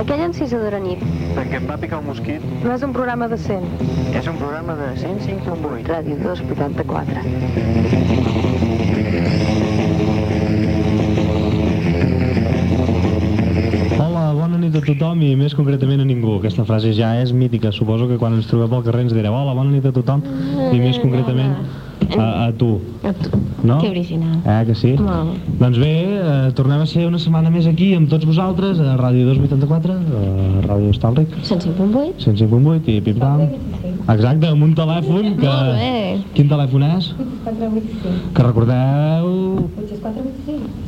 Aquella encisadora nit Perquè em va picar un mosquit. no és un programa de 100. És un programa de 105.8. Ràdio 284. Hola, bona nit a tothom i més concretament a ningú. Aquesta frase ja és mítica. Suposo que quan ens trobem pel carrer ens direu hola, bona nit a tothom i més concretament a, a tu. A tu. No? Que original. Eh, que sí? Molt. Doncs bé, eh, tornem a ser una setmana més aquí amb tots vosaltres a Ràdio 284, a Ràdio Estalric, 105.8. 105.8 i Pip Pam. Exacte, amb un telèfon que... Molt bé. Quin telèfon és? Que recordeu...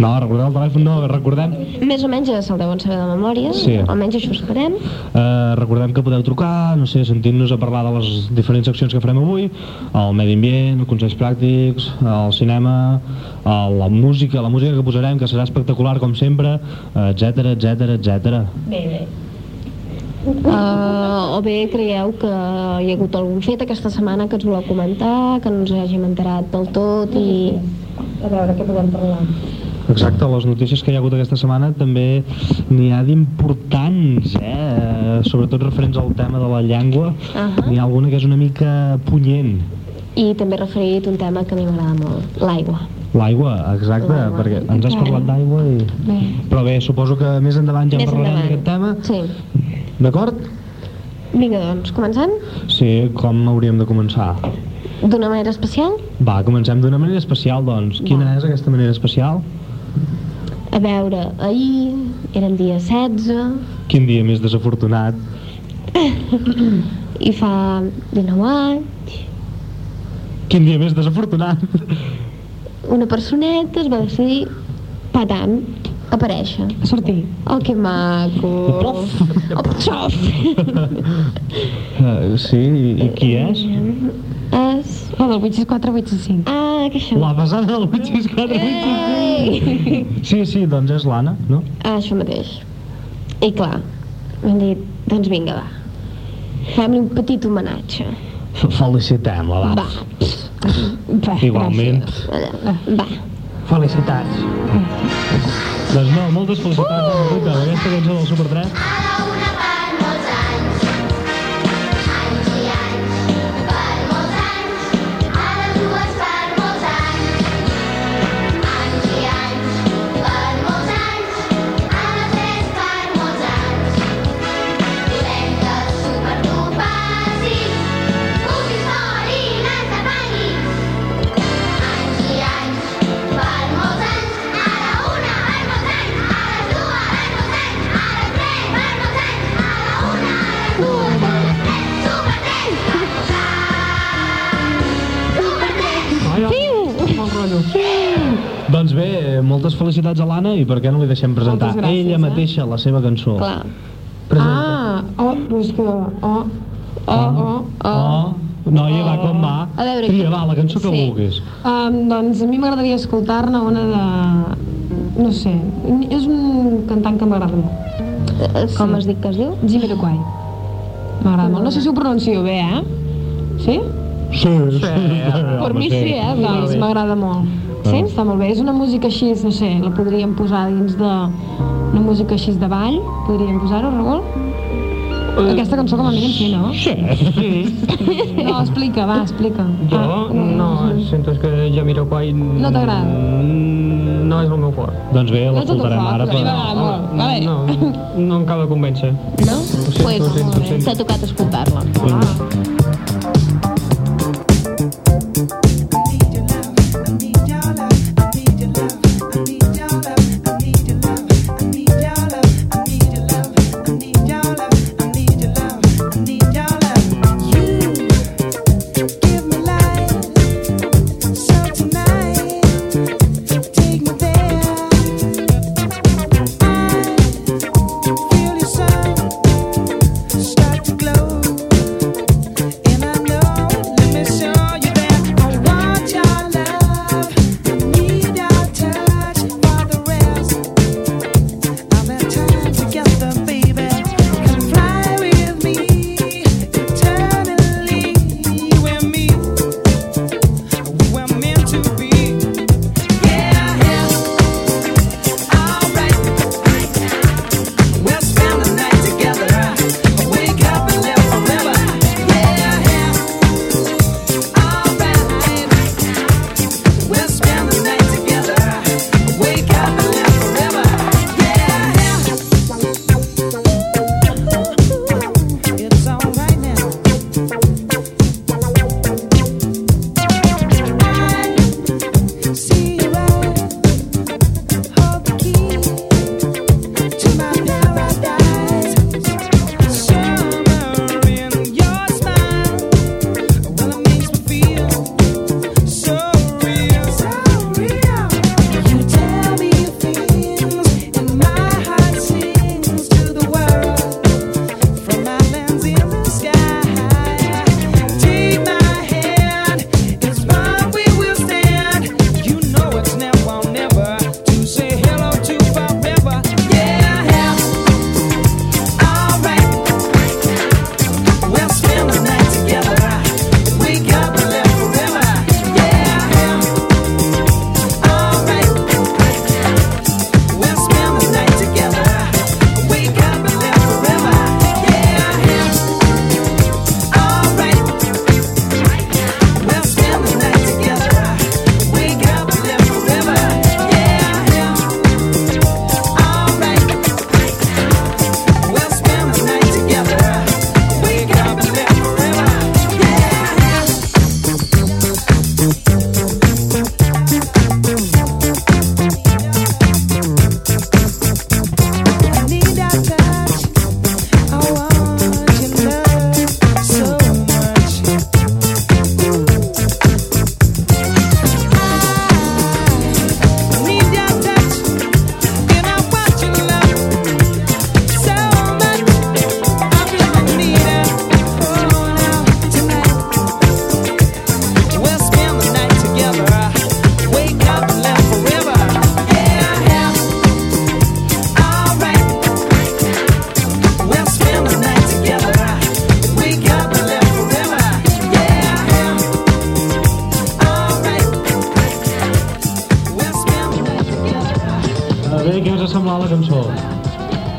No, recordeu el telèfon, no, recordem... Més o menys se'l deuen saber de memòria, Sí. almenys això us farem. Eh, recordem que podeu trucar, no sé, sentint-nos a parlar de les diferents seccions que farem avui, el medi ambient, els consells pràctics, el cinema, la música, la música que posarem, que serà espectacular com sempre, etc etc etc. Bé, bé. Uh, o bé creieu que hi ha hagut algun fet aquesta setmana que ens voleu comentar, que no ens hàgim enterat del tot i a veure què podem parlar. Exacte, les notícies que hi ha hagut aquesta setmana també n'hi ha d'importants, eh? sobretot referents al tema de la llengua, Ahà. n'hi ha alguna que és una mica punyent. I també referit un tema que a mi m'agrada molt, l'aigua. L'aigua, exacte, perquè ens has parlat d'aigua i... Bé. Però bé, suposo que més endavant ja en Més parlarem d'aquest tema. Sí. D'acord? Vinga, doncs, començant? Sí, com hauríem de començar? D'una manera especial? Va, comencem d'una manera especial, doncs. Quina Va. és aquesta manera especial? A veure, ahir eren dia 16 Quin dia més desafortunat? i fa 19 anys Quin dia més desafortunat? Una personeta es va decidir patant aparèixer. A sortir. Oh, que maco! Plof. Oh, xof! Uh, sí, i, i qui és? És... La del 864 865. Ah, que això... La pesada del 864 Ei! Sí, sí, doncs és l'Anna, no? Ah, això mateix. I clar, m'han dit, doncs vinga, va. Fem-li un petit homenatge. Felicitem-la, Va. Va, Igualment. Va. Felicitats. Doncs no, moltes felicitats amb aquesta cançó del Super 3. Moltes felicitats a l'Anna i per què no li deixem presentar gràcies, ella eh? mateixa la seva cançó. Clar. Presenta. Ah, oh, però és que... Oh, oh, oh. Oh, noia, va, com va? A veure, Tria, va, la cançó que Sí. vulguis. Um, doncs a mi m'agradaria escoltar-ne una de... No sé, és un cantant que m'agrada molt. Eh, Com es diu que es diu? Jamiroquai. M'agrada molt. No sé si ho pronuncio bé, eh? Sí? Sí, sí, sí, per mi sí, eh? Doncs m'agrada molt. Sí? Està molt bé. És una música així, no sé, la podríem posar dins de... Una música així de ball, podríem posar-ho, Raül? Aquesta cançó com a mínim sí, no? Sí. No, explica, va, explica. Jo, Ah, no, sento que Jamiroquai... No t'agrada? Mm, No és el meu fort. Doncs bé, No l'escoltarem fort, ara. a mi Per... m'agrada molt. A veure. No, no em acaba de convèncer. No? sento, Pues, ho sento, ho sento. t'ha tocat escoltar-la. Ah.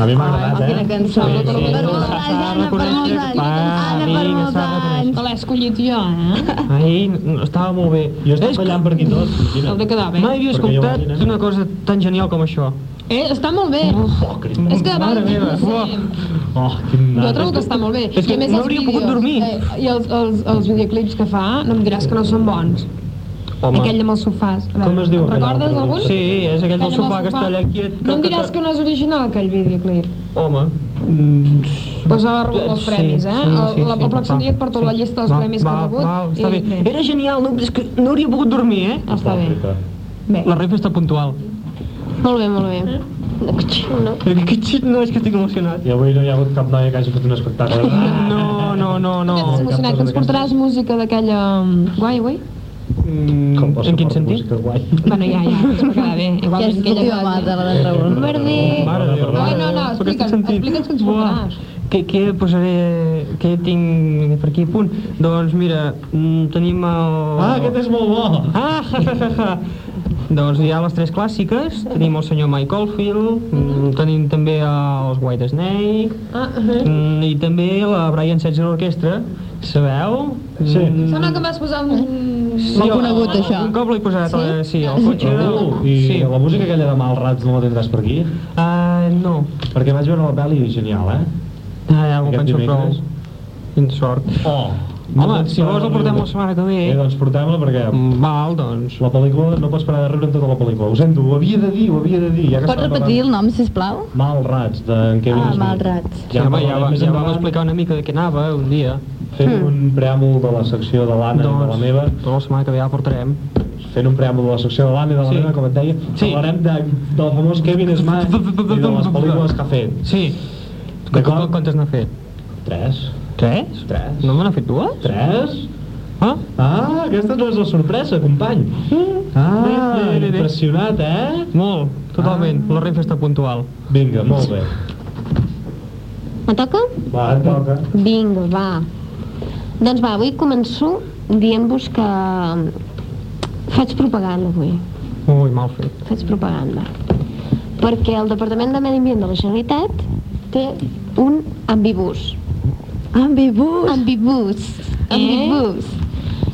A mi m'ha agradat, Quina eh? cançó. Sí, sí. Per molts anys, Anna, per molts anys. Anna, per molts anys. L'he escollit jo, eh? Ai, no, estava molt bé. Jo estic ballant per aquí tot. Heu de quedar bé. Mai havia escoltat una cosa tan genial com això. Eh, està molt bé. Oh. És que Mare va, meva, sí. Oh, quin Jo trobo que està molt bé. És que I a més no hauria pogut dormir. Eh, I els, els, els videoclips que fa, no em diràs que no són bons. Home. Aquell amb els sofàs. A veure, Com es diu Recordes algun? Sí, és aquell del sofà que està allà quiet. No em diràs que no és original, aquell videoclip. Home. Mm, Pues ha rebut els sí, premis, eh? sí, el, sí, la, sí, el pròxim va, dia et porto la llista dels va, premis que ha rebut. Va, està i bé. Era genial, no, és que no hauria pogut dormir, eh? Està bé. Bé. La Refa està puntual. Molt bé, molt bé. No. Que xit, no, és que estic emocionat. I avui no hi ha hagut cap noia que hagi fet un espectacle. No, no, no, no. Estàs emocionat, que ens portaràs música d'aquella... um, Guai, guai? Mm, en quin sentit? Bueno, ja, ja, va quedar bé. Que Igual és l'última mata, la de Raül. Déu. Ai, no, no, estic explica'ns, explica'ns què ens Buah, portaràs. Què, què posaré, què tinc per aquí a punt? Doncs mira, mm, tenim el... Ah, aquest és molt bo! Ah, ja, ja, ja, ja. Doncs hi ha les tres clàssiques, tenim el senyor Mike Oldfield, mm, tenim també els White Snake, Ah, uh -huh. mm, i també la Brian Setzer Orquestra, sabeu? Sí. Mm, Sembla que vas posar un... sí, el- conegut, el- això. Un cop l'he posat, sí? Eh, sí, el cotxe... Uh, I sí. la música aquella de Malrats no la tindràs per aquí? Ah, no. Perquè vaig veure la pel·li genial, eh? Ah, ja m'ho penso prou. dimecres. Quina sort. Oh! Home, si vols el portem la setmana que ve. Eh, doncs portem-la perquè Mm, Val, doncs... la pel·lícula no pots parar de riure en tota la pel·lícula. Ho sento, ho havia de dir, ho havia de dir. Ja que Pots repetir el parlant- nom, sisplau? Malrats, d'en Kevin Ah. Malrats. Ja, home, ja, va, més ja vam explicar una mica de què anava un dia. Fent un preàmbul de la secció de l'Anna i de la meva, doncs la setmana que ve ja portarem. fent un preàmbul de la secció de l'Anna i de la Sí. meva, com et deia, Sí. parlarem de, del famós Kevin Smith i de les pel·lícules que ha fet. Sí. D'acord? Quantes n'ha fet? Tres. Tres? Tres. No me n'ha fet dues? Tres? Ah? Ah, aquesta no és la sorpresa, company. Ah, Bé, bé, bé, bé. impressionat, eh? Molt, totalment. La Renfe està puntual. Vinga, molt bé. Me toca? Va, et toca. Vinga, va. Doncs va, avui començo dient-vos que faig propaganda avui. Ui, mal fet. Faig propaganda. Perquè el Departament de Medi Ambient de la Generalitat té un ambibús. Ambibús. Ambibús. Ambibús.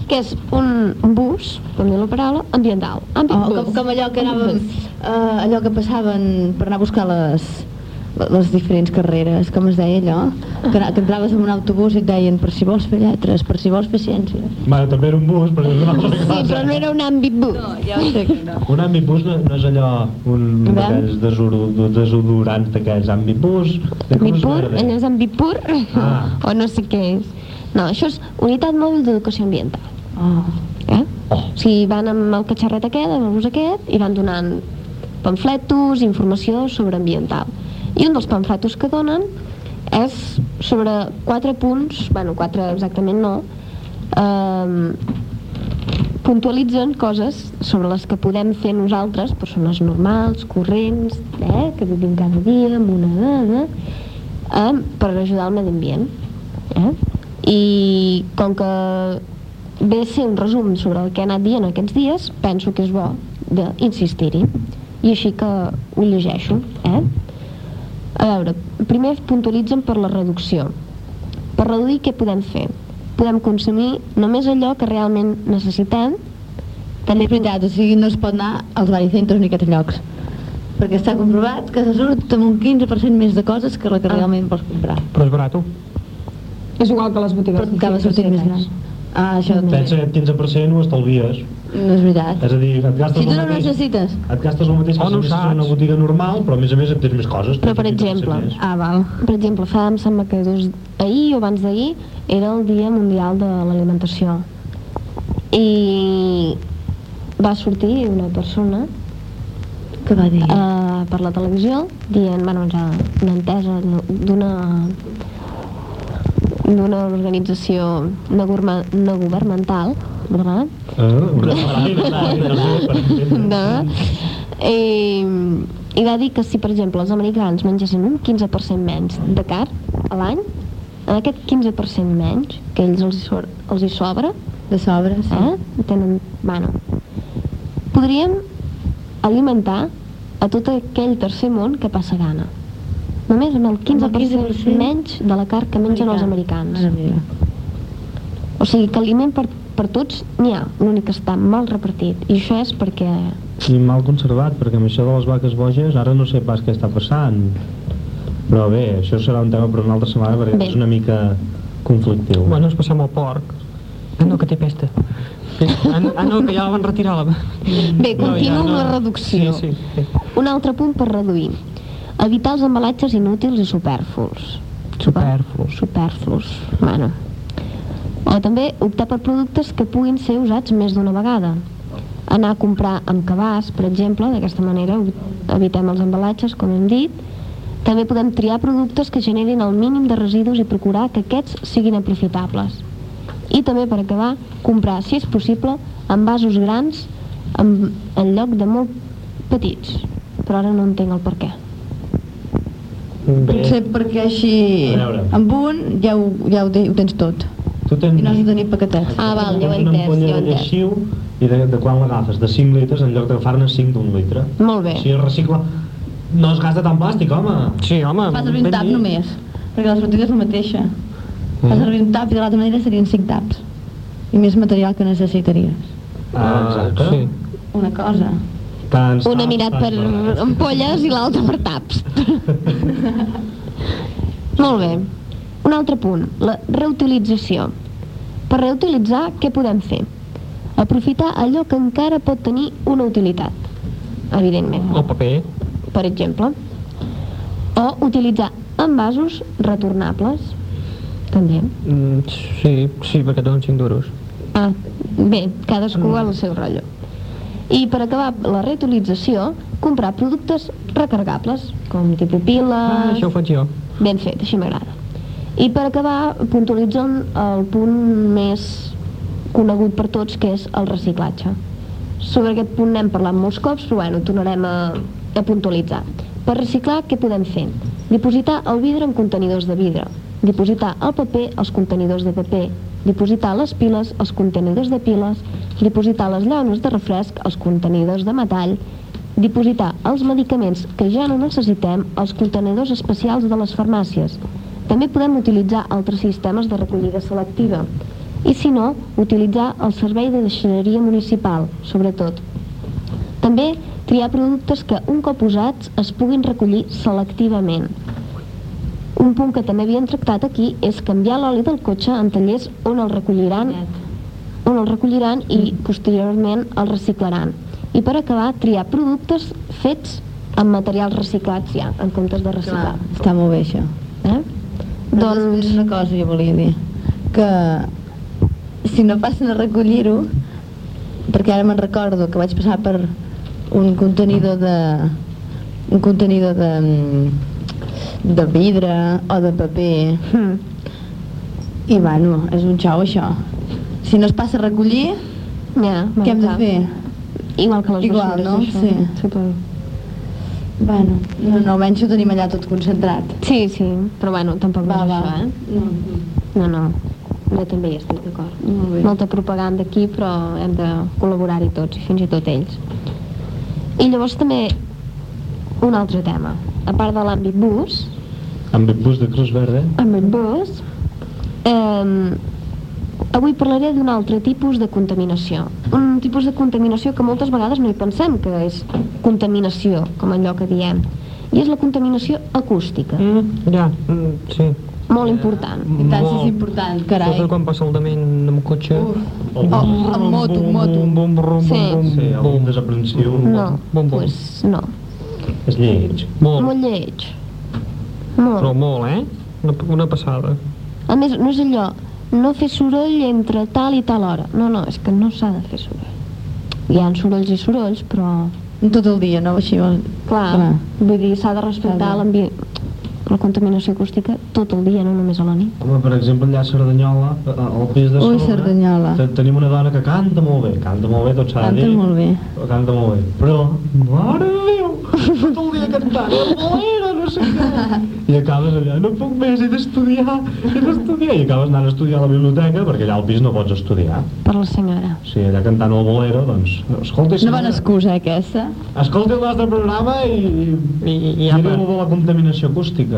Que és un bus, com diu la paraula, ambiental. Oh, Ambibús. com, com allò que anàvem, uh, allò que passaven per anar a buscar les, les diferents carreres, com es deia allò? Que, que entraves en un autobús i et deien per si vols fer lletres, per si vols fer ciències. Bueno, també era un bus, però és una altra Sí, però no era un ambibús. ja ho sé que no. Un ambibus no, no és allò, un desodor- desodorants d'aquells ambibus. de Cruz Ambipur, Verde. allò és ambipur, Ah. o no sé què és. No, això és Unitat Mòbil d'Educació Ambiental. Oh. Eh? Oh. O sigui, van amb el catxarret aquest, amb el bus aquest, i van donant pamfletos, informació sobre ambiental. I un dels pamfletos que donen és sobre quatre punts, bueno, quatre exactament no, eh, puntualitzen coses sobre les que podem fer nosaltres, persones normals, corrents, eh, que vivim cada dia amb una dada, eh, per ajudar al medi ambient. Eh? I com que ve a ser un resum sobre el que he anat dient aquests dies, penso que és bo d'insistir-hi. I així que ho llegeixo. Eh? A veure, primer puntualitzen per la reducció. Per reduir què podem fer? Podem consumir només allò que realment necessitem, També és veritat, o sigui, no es pot anar als baricentros ni a aquests llocs. Perquè està comprovat que se surt amb un 15% més de coses que la que Ah. realment vols comprar. Però és barat. És igual que les botigues. Però acaba sortint més gran. Ah, això també. Pensa que aquest 15% ho estalvies. No és veritat. És a dir, et gastes Si tu no mateix... necessites. Et gastes el mateix que Oh, si no saps. una botiga normal, però a més a més et tens més coses. Però, per 15% exemple. Ah, val. Per exemple, fa, em sembla que dos, ahir o abans d'ahir era el Dia Mundial de l'Alimentació. I va sortir una persona Què va dir? eh, per la televisió dient, bueno, ja una entesa d'una d'una organització no, gurma, no governamental ¿verdad? Ah, una de, i, i va dir que si per exemple els americans mengessin un 15% menys de carn a l'any en aquest 15% menys que ells els, hi so- els hi sobra De sobre, sí. eh? tenen, bueno, podríem alimentar a tot aquell tercer món que passa gana. Només amb el 15%, 15% menys de la carn que mengen els americans. O sigui que aliment per, per tots n'hi ha, l'únic que està mal repartit. I això és perquè... I mal conservat, perquè amb això de les vaques boges ara no sé pas què està passant. Però bé, això serà un tema per una altra setmana perquè Bé. és una mica conflictiu. Bueno, ens passem al porc. Ah, no, que té pesta. Ah, no, ah, no, que ja la van retirar. La... Bé, continuo amb la reducció. Sí, sí, sí. Un altre punt per reduir. Evitar els embalatges inútils i superflus. Superflus. Superflus. Bueno. O també optar per productes que puguin ser usats més d'una vegada. Anar a comprar amb cabàs, per exemple, d'aquesta manera evitem els embalatges, com hem dit. També podem triar productes que generin el mínim de residus i procurar que aquests siguin aprofitables. I també, per acabar, comprar, si és possible, envasos grans en, en lloc de molt petits. Però ara no entenc el per què. Bé. Potser perquè així, amb un ja ho, ja ho, ho tens tot. Tu tens... I no has de tenir paquetets. Ah, val, ja ho he Una entès, ampolla ja ho he de lleixiu i de, de quan l'agafes? De 5 litres en lloc d'agafar-ne 5 d'un litre. Molt bé. Així es recicla... No es gasta tant plàstic, home. Sí, home. Fa servir un tap només, perquè la sortida és la mateixa. Fa servir un tap i de l'altra manera serien 5 taps. I més material que necessitaries. Ah, exacte. Sí. Una cosa. Tants Una taps, mirat tants per ampolles i l'altra per taps. Molt bé. Un altre punt, la reutilització. Per reutilitzar, què podem fer? Aprofitar allò que encara pot tenir una utilitat, evidentment. El paper. per exemple. O utilitzar envasos retornables, també. Mm, sí, sí, perquè donen 5 duros. Ah, bé, cadascú al seu rotllo. I per acabar la reutilització, comprar productes recargables, com tipus piles... Ah, això ho faig jo. Ben fet, així m'agrada. I per acabar, puntualitzant el punt més conegut per tots, que és el reciclatge. Sobre aquest punt n'hem parlat molts cops, però bueno, tornarem a, a puntualitzar. Per reciclar, què podem fer? Dipositar el vidre en contenidors de vidre, dipositar el paper als contenidors de paper, dipositar les piles als contenidors de piles, dipositar les llaunes de refresc als contenidors de metall, dipositar els medicaments que ja no necessitem als contenidors especials de les farmàcies. També podem utilitzar altres sistemes de recollida selectiva. I si no, utilitzar el servei de deixineria municipal, sobretot. També triar productes que, un cop usats, es puguin recollir selectivament. Un punt que també havíem tractat aquí és canviar l'oli del cotxe en tallers on el recolliran on el recolliran i posteriorment el reciclaran. I per acabar, triar productes fets amb materials reciclats ja, en comptes de reciclar. Clar, està molt bé això. Eh? Doncs... Doncs, una cosa jo volia dir, que si no passen a recollir-ho, perquè ara me'n recordo que vaig passar per un contenidor de un contenidor de mm, de vidre o de paper hmm, i bueno, és un xou això si no es passa a recollir ja, què hem de fer? Igual que les Igual, no? això. Sí. Suposo. Bueno, no, no, almenys ho tenim allà tot concentrat Sí, sí, però bueno, tampoc no va, és va això, eh? no, No, no, jo també hi estic d'acord. molt bé Molta propaganda aquí, però hem de col·laborar-hi tots, i fins i tot ells. I llavors també un altre tema. A part de l'àmbit bus, Amb el bus de Cruz Verde. àmbit bus, eh, avui parlaré d'un altre tipus de contaminació. Un tipus de contaminació que moltes vegades no hi pensem que és contaminació, com allò que diem. I és la contaminació acústica, Mm, ja, mm, sí. molt important. i tant si Molt. és important, carai Sobretot quan passa el dement amb cotxe. Uf. Oh, Oh, amb moto, Bum, moto. Bum, bum, bum, Sí. bum, bum, Sí, algun bum. desaprensiu. No, Bom, bom. pues no. És lleig. Molt, Molt lleig. però Molt. molt, eh? Una, una passada. A més, no és allò, no fer soroll entre tal i tal hora. No, no, és que no s'ha de fer soroll. Hi ha sorolls i sorolls, però... tot el dia, no? Així, Clar, Clar. vull dir, s'ha de respectar l'ambient la contaminació acústica tot el dia, no només a la nit. Home, per exemple, allà a Cerdanyola, al pis de Ui, Cerdanyola. te- tenim una dona que canta molt bé, canta molt bé, tot s'ha de Canta dir. molt bé. Canta molt bé, però, mare de Déu, tot el dia cantant, bolera, no no sé què. I acabes allà, no puc més, he d'estudiar, he d'estudiar. I acabes anant a estudiar a la biblioteca, perquè allà al pis no pots estudiar. Per la senyora. Sí, allà cantant el bolero, doncs... Escolta, Una bona excusa, eh, aquesta. Escolta el nostre programa i... I, i, I apa. de la contaminació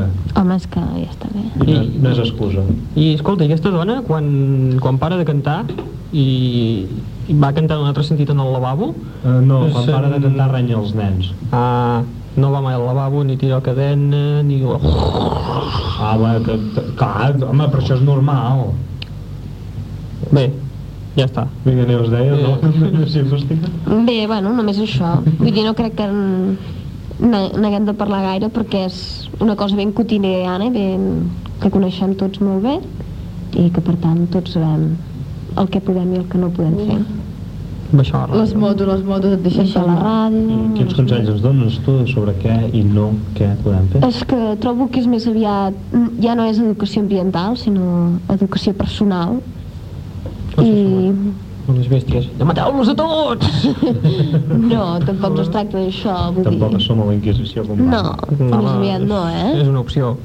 acústica. Home, és que ja està bé. I no, no és excusa. I escolta, aquesta dona, quan, quan para de cantar i, i va cantar un altre sentit en el lavabo, Uh, no, quan Se'n- para de cantar renya els nens. ah, no va mai al lavabo, ni tira cadena, ni... Ah, home, que, que, clar, home, però això és normal. Bé, ja està. Vinga, Neus, deia, no? Acústica. Bé, bueno, només això. Vull dir, no crec que n- n- n'haguem de parlar gaire perquè és una cosa ben quotidiana, ben, que coneixem tots molt bé i que per tant tots sabem el que podem i el que no podem fer. Això, Les motos, les motos et deixen Deixar la ràdio... Quins consells ens dones tu sobre què i no què podem fer? És que trobo que és més aviat, ja no és educació ambiental, sinó educació personal. I les bèsties. Ja mateu-los a tots! no, tampoc no es tracta d'això, vull Tampoc dir... som a la Inquisició, com No, més aviat no, eh? És una opció.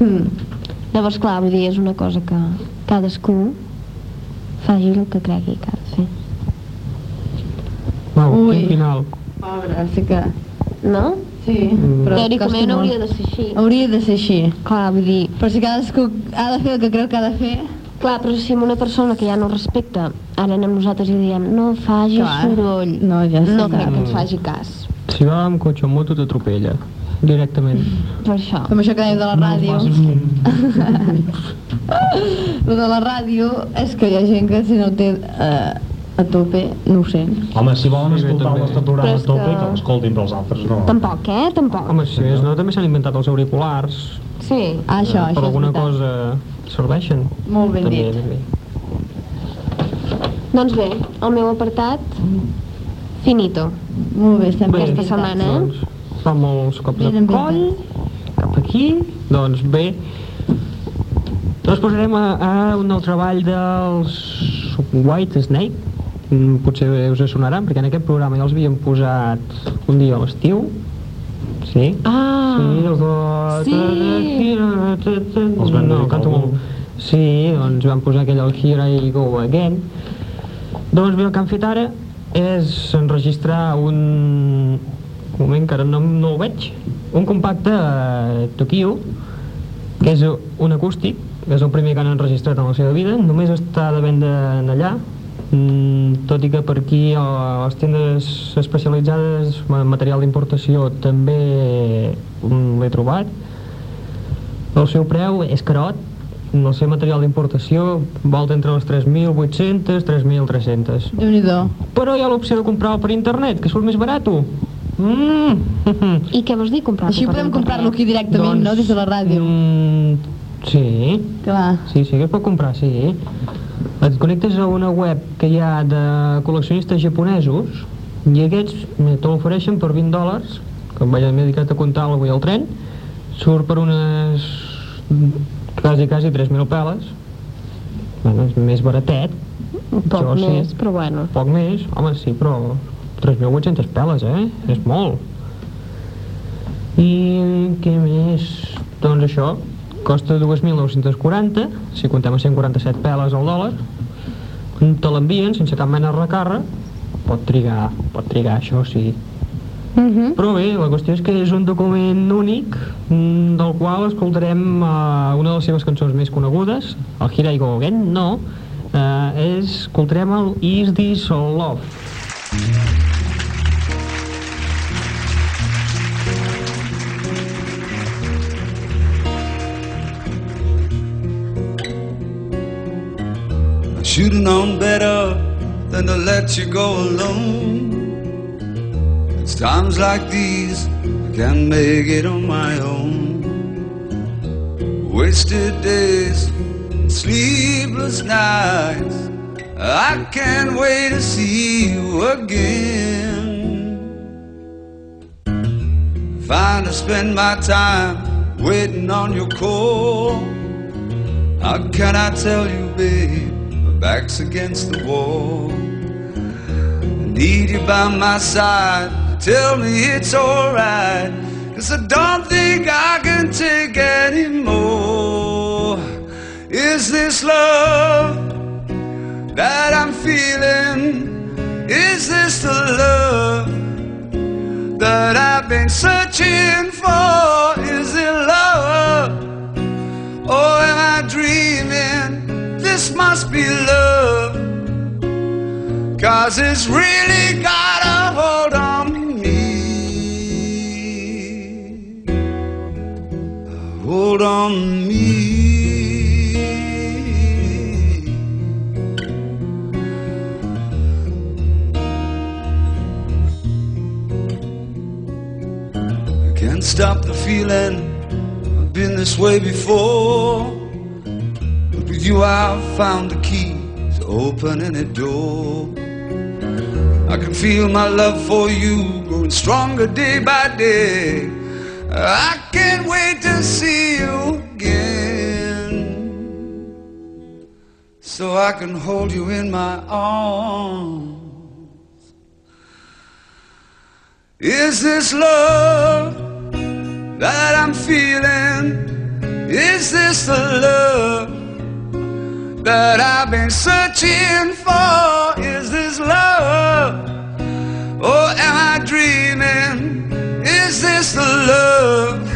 Hmm. Llavors, clar, vull dir, és una cosa que cadascú faci el que cregui que ha de fer. Uau, Ui. quin final. Pobre, sí que... No? Sí, Mm. però Teòricament costa hauria de ser així. Hauria de ser així. Clar, vull dir, Però si cadascú ha de fer el que creu que ha de fer... clar, però si una persona que ja no respecta, ara anem nosaltres i diem no faci Clar. soroll, No, ja sé no que- crec que ens faci cas. Si va amb cotxe o moto t'atropella. Directament. Per això. Com això que dèiem de la ràdio. Lo de la ràdio és que hi ha gent que si no té eh, a tope, no ho sent. Home, si volen Sí, escoltar el nostre programa a tope, que- que l'escoltin, però els altres no. Tampoc, eh? Tampoc. Home, si més no, també s'han inventat els auriculars. Sí. Ah, això, per això és alguna cosa serveixen. Molt ben també, dit. també. Doncs bé, el meu apartat, finito. Molt bé, estem Bé, Aquesta setmana, eh? Doncs fa molts cops de coll, cap aquí, doncs bé. Doncs posarem a, a un nou treball dels White Snake, Mm, potser us sonaran, perquè en aquest programa ja els havíem posat un dia a l'estiu, sí? Ah, Sí, els de... Sí. Els Van no, canto molt. Sí, doncs vam posar aquell el Here I Go Again. Doncs bé, el que han fet ara és enregistrar un... Un moment que ara no, no ho veig. Un compacte a Tokyo, que és un acústic, que és el primer que han enregistrat en la seva vida, només està de venda en allà, tot i que per aquí a les tendes especialitzades en material d'importació també mm, l'he trobat el seu preu és carot el seu material d'importació volta entre les 3.800 3.300 Déu-n'hi-do. però hi ha l'opció de comprar-lo per internet que surt més barat mm. i què vols dir comprar Així podem comprar-lo aquí directament, no? Des de la ràdio. mm, sí Clar. Sí, sí que es pot comprar, sí. Et connectes a una web que hi ha de col·leccionistes japonesos i aquests te l'ofereixen per 20 dòlars, que em vaig dedicat a comptar avui al tren, surt per unes quasi, quasi 3.000 peles. Bueno, és més baratet, poc Jo sí. més, però bueno. poc més, home, sí, però 3.800 peles, eh? És molt. I què més? Doncs això, costa 2.940, si comptem a 147 peles al dòlar, te l'envien sense cap mena de recàrrec, pot trigar, pot trigar, això sí. Uh -huh. Però bé, la qüestió és que és un document únic mm, del qual escoltarem uh, una de les seves cançons més conegudes, el Here I Go Again, no, uh, és, escoltarem el Is This All Love. I should have known better than to let you go alone. It's times like these I can't make it on my own. Wasted days, sleepless nights. I can't wait to see you again. Fine to spend my time waiting on your call. How can I tell you, babe? Back's against the wall. I need you by my side. Tell me it's alright. Cause I don't think I can take anymore. Is this love that I'm feeling? Is this the love that I've been searching for? Is it love? Or am I dreaming? This must be love. Cause it's really got a hold on me. A Hold on me. I can't stop the feeling. I've been this way before. With you, I've found the key to open any door. I can feel my love for you growing stronger day by day. I can't wait to see you again. So I can hold you in my arms. Is this love that I'm feeling? Is this the love that I've been searching for? Is this love? Or am I dreaming? Is this the love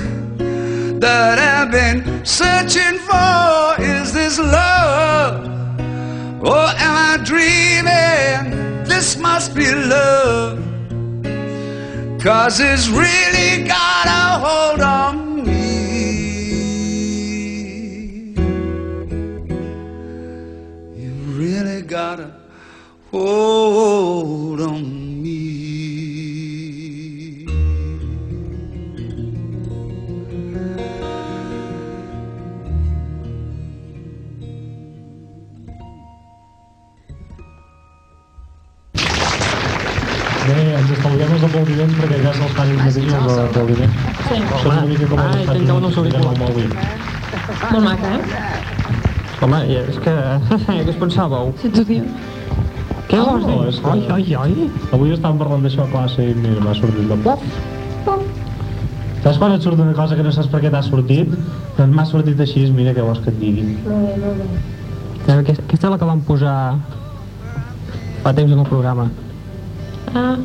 that I've been searching for? Is this love? Or am I dreaming? This must be love. Cause it's really got a hold on mateixos els aplaudiments. Sí. Això és una mica com els Ai, Estats tinc un Units auricular. amb el mòbil. Molt maca, eh? Home, i és que... què us pensàveu? Si t'ho diu. Què vols dir? no, és que- Ai, ai, ai. Avui estàvem parlant d'això a classe i mira, m'ha sortit de plof. Saps quan et surt una cosa que no saps per què t'ha sortit? Doncs m'ha sortit així, mira què vols que et digui. Eh, Aquesta, aquesta és la que vam posar fa temps en el programa. Ah,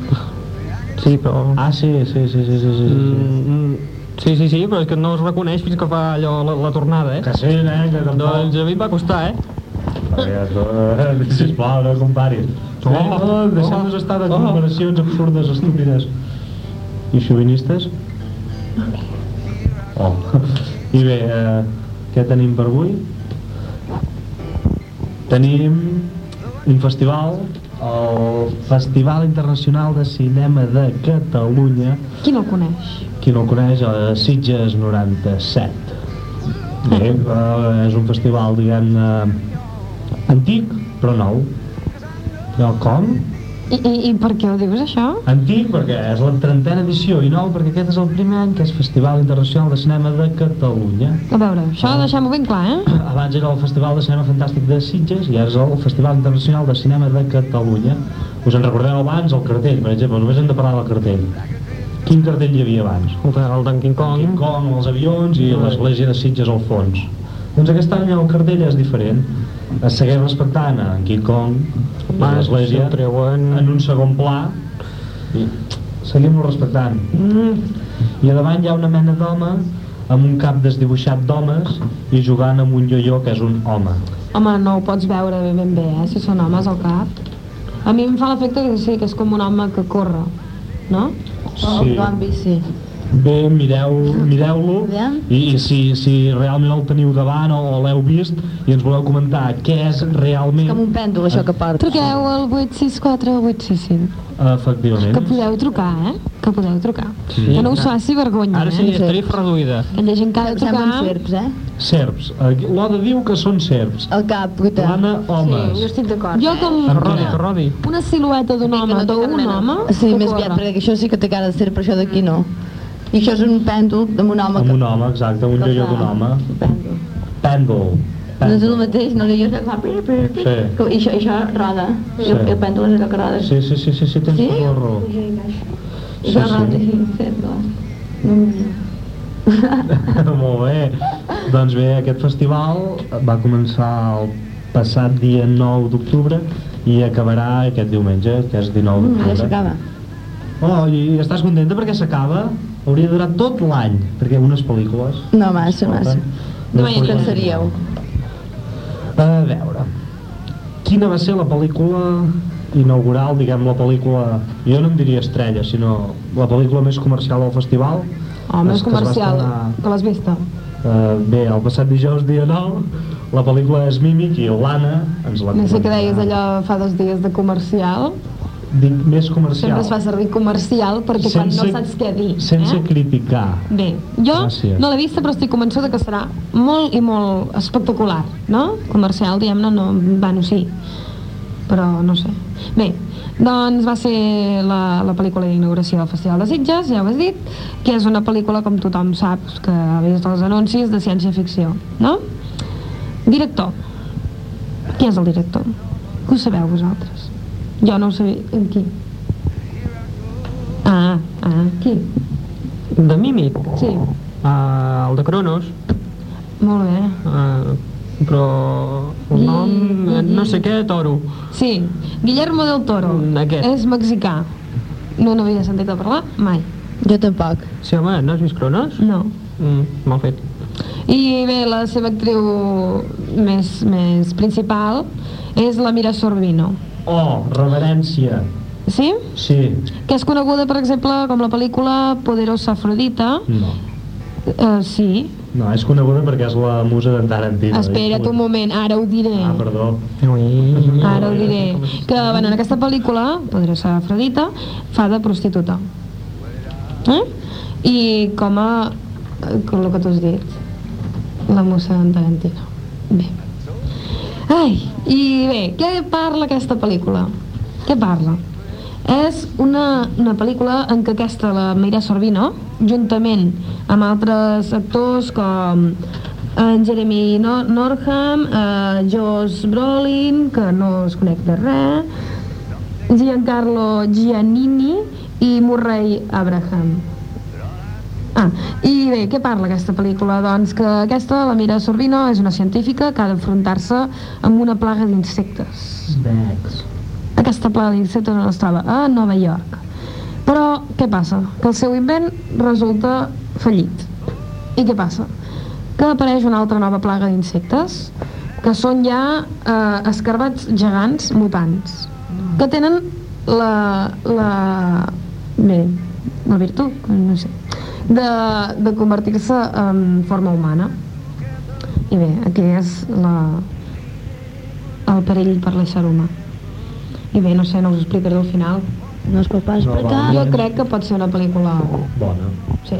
Sí, però... Ah, sí, sí, sí, sí, sí, sí. sí. Mm, mm, sí, sí, sí, però és que no es reconeix fins que fa allò la, la tornada, eh? Que sí, nen, que tampoc... Doncs a mi em va costar, eh? Eh, Sisplau, no comparis. Oh, Oh, Deixem-nos estar de oh. comparacions absurdes, estúpides. I xovinistes? Oh. I bé, eh, què tenim per avui? Tenim un festival, el Festival Internacional de Cinema de Catalunya, qui no el coneix? Qui no el coneix, a Sitges 97. Bé, eh, és un festival, diguem-ne, antic, però nou. Però com? I, i, I per què ho dius, això? Antic perquè és la trentena edició i nou perquè aquest és el primer any que és Festival Internacional de Cinema de Catalunya. A veure, això deixem-ho ben clar, eh? Abans era el Festival de Cinema Fantàstic de Sitges i ara és el Festival Internacional de Cinema de Catalunya. Us en recordeu abans el cartell, per exemple, només hem de parlar del cartell. Quin cartell hi havia abans? El del Donkey Kong. King Kong, els avions i l'església de Sitges al fons. Doncs aquest any el cartell és diferent. Es segueix respectant en King Kong l'església treuen. en un segon pla i seguim-lo respectant. I a davant hi ha una mena d'home amb un cap desdibuixat d'homes i jugant amb un ioió que és un home. Home, no ho pots veure ben bé, eh? Si són homes al cap. A mi em fa l'efecte que sí, que és com un home que corre, no? Sí. Bambi, sí. Bé, mireu- mireu-lo Aviam. i, i si, si realment el teniu davant o, o l'heu vist i ens voleu comentar què és realment Com un pèndol, això que porta. Truqueu al 864 865. efectivament Que podeu trucar, eh? Que podeu trucar. Sí. Que no us faci vergonya, Ara sí, eh? és tarifa reduïda. Aquella gent que ha de Semblen trucar... serps, eh? serps, l'Oda diu que són serps El cap, guita. l'Anna Sí, jo homes estic d'acord. Jo com Que rodi, que rodi. una silueta d'un home, d'un home, Sí, que més aviat, perquè això sí que té cara de serp, però això d'aquí no. I això és un pèndol amb un home amb que... un home, exacte, un que fa- d'un home Pèndol. pèndol No és el mateix, no l'io que fa... pir, pir, pir. Sí. Que- I això, això roda. El, Sí. el pèndol és allò que roda. sí, sí, sí, sí, sí tens Sí? tota la raó Sí, això roda, sí. sí, sí. Molt bé. Doncs bé, aquest festival va començar el passat dia 9 d'octubre i acabarà aquest diumenge, que és 19 Mm, ja d'octubre. s'acaba. Oh, i estàs contenta perquè s'acaba? Hauria de durar tot l'any, perquè unes pel·lícules... No, massa, massa. No Us cansaríeu. A veure, quina va ser la pel·lícula inaugural, diguem, la pel·lícula, jo no en diria estrella, sinó la pel·lícula més comercial del festival? Oh, més que comercial, estrenar, que l'has vista? eh, bé, el passat dijous, dia 9, la pel·lícula és Mímic i l'Anna ens la No sé què deies allò fa dos dies de comercial. Dic, més comercial. Sempre es fa servir comercial perquè quan no saps què dir. Sense eh? criticar. Bé, jo Gràcies. no l'he vista però estic convençuda que serà molt i molt espectacular, no? Comercial, diguem-ne, no, bueno, sí, però no sé. Bé, doncs va ser la, la pel·lícula d'inauguració del Festival de Sitges, ja ho has dit, que és una pel·lícula, com tothom sap, que ha vist els anuncis de ciència-ficció, no? Director. Qui és el director? Que ho sabeu vosaltres? Jo no ho sabia. En qui? Ah, ah, qui? De Mímic? Sí. Uh, el de Cronos. Molt bé. Uh, però el nom, eh, no sé què, Toro. Sí, Guillermo del Toro. Aquest. És mexicà. No n'havia sentit a parlar mai. Jo tampoc. Sí, home, no has vist Cronos? No. Mm, mal fet. I bé, la seva actriu més, més principal és la Mira Sorbino. Oh, reverència. Sí? Sí, Que és coneguda, per exemple, com la pel·lícula Poderosa Afrodita. no. Uh, sí. No, és coneguda perquè és la musa d'en Tarantino. Espera't un moment, ara ho diré. Ah, perdó. Ui. Ara ho diré. Que, bueno, en aquesta pel·lícula, Poderosa Afrodita, fa de prostituta. Eh? I com a... eh, com el que tu has dit, la mossa d'en Tarantino. Bé. Ai, i bé, què parla aquesta pel·lícula? Què parla? És una, una pel·lícula en què aquesta, la Meira Sorbino, juntament amb altres actors com en Jeremy no Norham, eh, Josh Brolin, que no es conec de res, Giancarlo Giannini i Murray Abraham. Ah, i bé, què parla aquesta pel·lícula? Doncs que aquesta, la Mira Sorbino, és una científica que ha d'enfrontar-se amb una plaga d'insectes. Aquesta plaga d'insectes on es troba? A Nova York. Però què passa? Que el seu invent resulta fallit. I què passa? Que apareix una altra nova plaga d'insectes que són ja eh, escarbats gegants mutants que tenen la, la, bé, la virtut, no sé, de, de convertir-se en forma humana. I bé, aquí és la, el perill per l'ésser humà. I bé, no sé, no us explicaré al final. No es pot pas No, explicar. va. Jo crec que pot ser una pel·lícula, Bona. sí,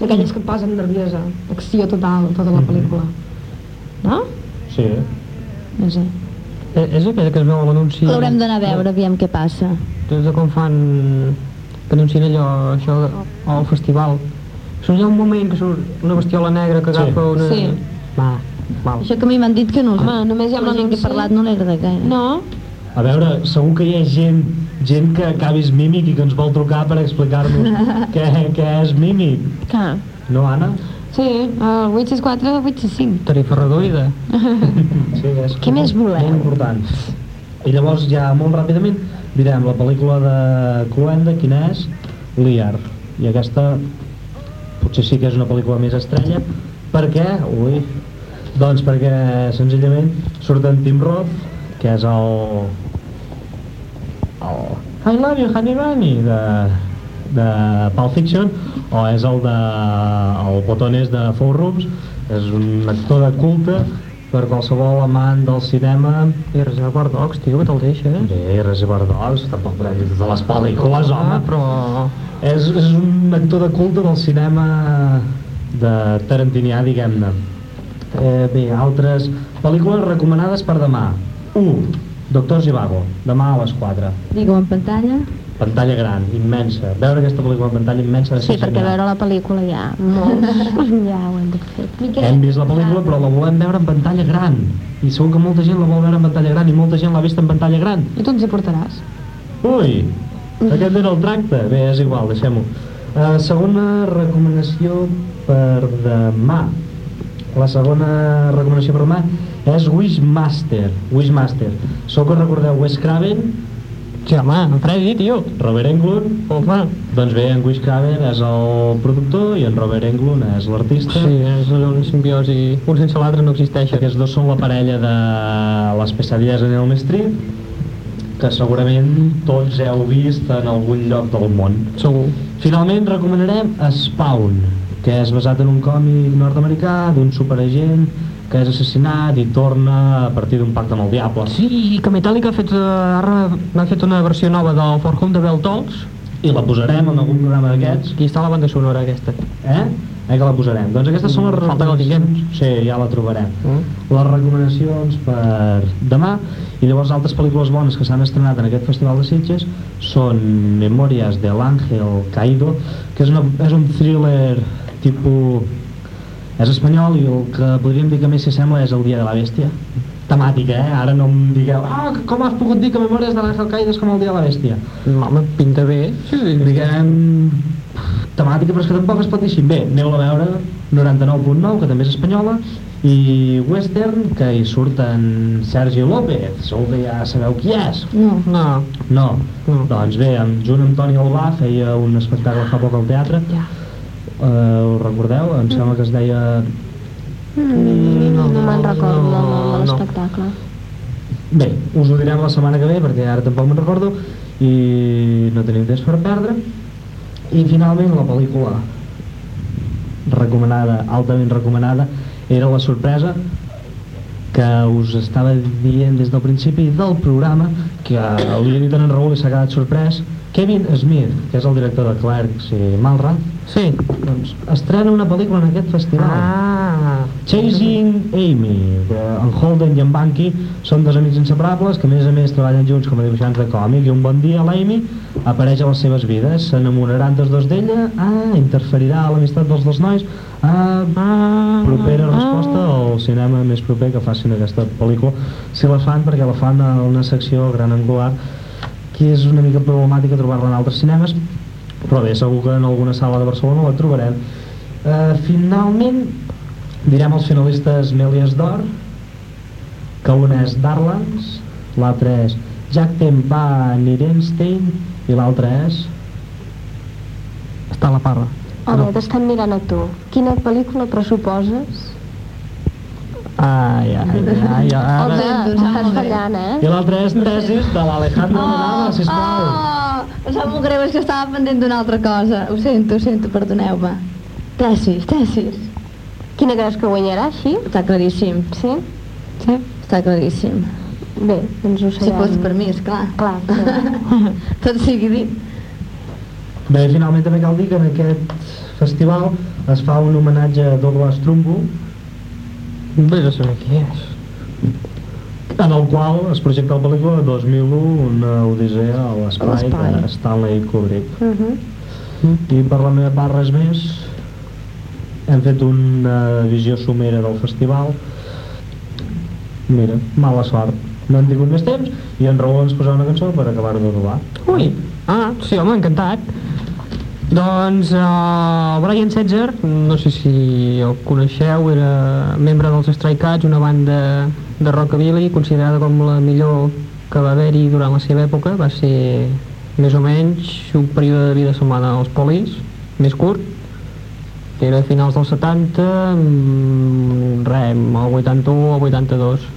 d'aquelles que et posen nerviosa, acció total, tota la pel·lícula. No? Sí. No sé. Eh, és aquella que es veu a l'anunci... L'haurem d'anar a veure, aviam què passa. Des de com fan... que anuncien allò, això, al festival. Surt ha un moment que surt una bestiola negra que Sí. agafa una... Sí. Va, val. Això que a mi m'han dit que no... Home, només hi ha la gent que he parlat no l'he agradat gaire. No? A veure, segur que hi ha gent, gent que acabis mímic i que ens vol trucar per explicar-nos què, què és mímic. Clar. No, Anna? Sí, el 864, 865. Tarifa reduïda. Sí, és Què més voleu? Molt important. I llavors ja molt ràpidament direm la pel·lícula de Cluenda, quina és? Liar. I aquesta potser sí que és una pel·lícula més estrella. Per què? Ui. Doncs perquè senzillament surt en Tim Roth, que és el... el I love you, honey bunny, de, de Pulp Fiction, o és el de el botones de Four Rooms, és un actor de culte per qualsevol amant del cinema I Reservoir Dogs, tio, que te'l deixes. Bé, Reservoir Dogs, tampoc podem dir totes les pel·lícules, home, Ah, però... és, és un actor de culte del cinema de Tarantinià, diguem-ne. Eh, bé, altres pel·lícules recomanades per demà. 1. Doctor Zivago, demà a les 4. Digue-ho en pantalla. Pantalla gran, immensa. Veure aquesta pel·lícula en pantalla immensa ha de Sí, perquè genial. veure la pel·lícula ja molts ja ho hem de fer. Hem vist la pel·lícula però la volem veure en pantalla gran. I segur que molta gent la vol veure en pantalla gran i molta gent l'ha vist en pantalla gran. I tu ens hi portaràs. Ui, aquest era el tracte. Bé, és igual, deixem-ho. Uh, segona recomanació per demà. La segona recomanació per demà és Wishmaster. Wishmaster. Sou que recordeu Wes Craven, Sí, home, en Freddy, tio. Robert Englund, Home, doncs bé, en Wish Craven és el productor i en Robert Englund és l'artista. sí, és una simbiosi. Un sense l'altre no existeixen. Aquests dos són la parella de les pesadilles en Elm Street, que segurament tots heu vist en algun lloc del món. Segur. Finalment recomanarem Spawn, que és basat en un còmic nord-americà d'un superagent que és assassinat i torna a partir d'un pacte amb el diable. Sí, que Metallica ha fet, eh, ara ha fet una versió nova del For Home de Bell Tolls. I la posarem en algun programa d'aquests. Aquí està la banda sonora aquesta. Eh? Eh que la posarem. Doncs aquestes són les Falta que la tinguem. Sí, ja la trobarem. Mm. Les recomanacions per demà i llavors altres pel·lícules bones que s'han estrenat en aquest Festival de Sitges són Memòries de l'Àngel Caído, que és, una, és un thriller tipus... És espanyol i el que podríem dir que més s'assembla és El dia de la bèstia. Temàtica, eh? Ara no em digueu ah, com has pogut dir que Memòries de l'Àngel Caído és com El dia de la bèstia? Home, pinta bé. Sí, sí. diguem temàtica però és que tampoc es pot dir així bé, aneu a veure 99.9 que també és espanyola i Western que hi surten Sergi López segur que ja sabeu qui és No. No, no, No. doncs bé, amb, junt amb Toni Albà feia un espectacle fa poc al teatre Ja. Uh, ho recordeu? em sembla que es deia Mm, no, no me'n recordo no, no, l'espectacle. Bé, us ho direm la setmana que ve perquè ara tampoc me'n recordo i no tenim temps per perdre i finalment la pel·lícula recomanada, altament recomanada era La sorpresa que us estava dient des del principi del programa que li he dit en Raül i s'ha quedat sorprès Kevin Smith, que és el director de Clerks i Malra Sí. doncs estrena una pel·lícula en aquest festival Ah. Chasing Amy, que en Holden i en Banky són dos amics inseparables que a més a més treballen junts com a dibuixants de còmic i un bon dia l'Amy apareix a les seves vides, s'enamoraran tots dos d'ella, ah, interferirà a l'amistat dels dos nois, ah, Ah. propera resposta al cinema més proper que facin aquesta pel·lícula, si la fan perquè la fan a una secció gran angular que és una mica problemàtica trobar-la en altres cinemes però bé, segur que en alguna sala de Barcelona la trobarem uh, finalment direm els finalistes Melies d'Or que un és Darlans l'altre és Jack Tempa Nirenstein i l'altre és Està a la parra. Home, t'estem mirant a tu. Quina pel·lícula pressuposes? Ai, ai, ai, ai. Home, Ara... estàs fallant, eh? i l'altre és Tesis de l'Alejandro Manada, sisplau Oh, em sap molt greu, és que estava pendent d'una altra cosa. Ho sento, ho sento, perdoneu-me. Tesis, tesis. Quina creus que guanyarà, així? Està claríssim. Sí? Sí? Està claríssim. Bé, doncs ho Si sabem. fos per mi, esclar. Clar, clar. Tot sigui dit. Bé, finalment també cal dir que en aquest festival es fa un homenatge a Douglas Trumbo Vés a saber qui és. en el qual es projecta la pel·lícula 2001, una odissea a l'espai de Stanley Kubrick. Uh -huh. I per la meva part res més. Hem fet una visió somera del festival. Mira, mala sort. No hem tingut més temps i en Raül ens posarà una cançó per acabar d'adobar. Ui, ah, sí, home, encantat. Doncs uh, Brian Setzer, no sé si el coneixeu, era membre dels Stray Cats, una banda de rockabilly considerada com la millor que va haver-hi durant la seva època. Va ser més o menys un període de vida semblant als Police, més curt, era a finals dels 70, mm, res, el 81 o 82.